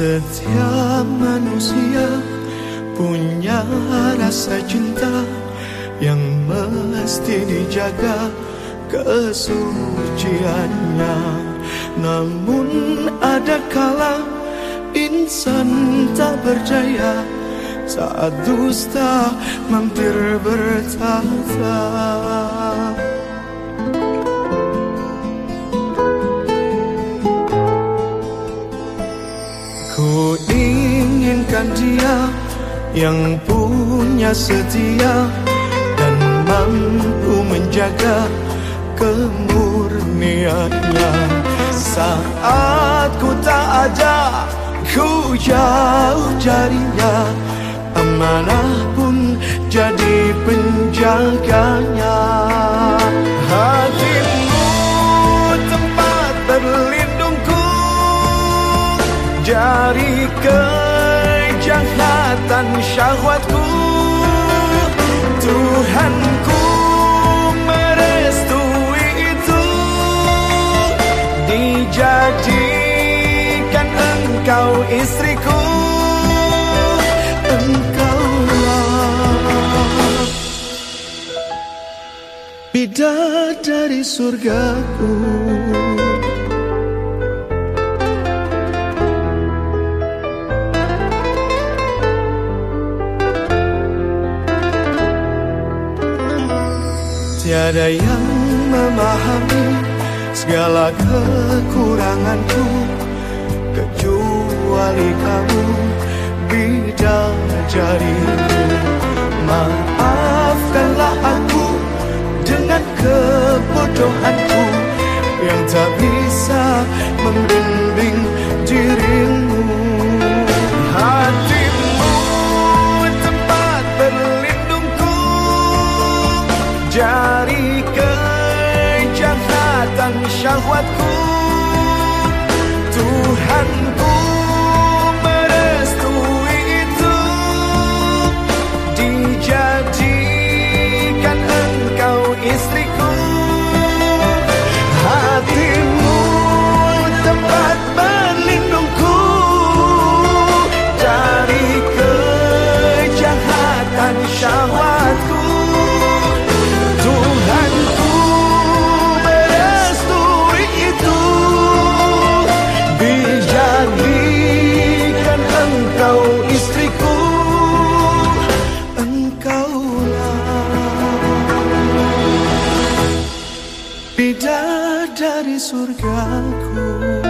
Setiap manusia punya rasa cinta yang mesti dijaga kesuciannya. Namun ada kala insan tak berdaya saat dusta mampir bertata. Ku inginkan dia yang punya setia dan mampu menjaga kemurniannya. Saat ku tak ada ku jauh jarinya amanah pun jadi penjaganya kejahatan syahwatku Tuhanku merestui itu. Dijadikan engkau istriku Engkaulah Bidadari surgaku Tiada yang memahami segala kekuranganku Kecuali kamu bidadariku Maafkanlah aku dengan kebodohanku Yang tak bisa membimbing dari kejahatan syahwatku engkau istriku Engkaulah Bidadari surgaku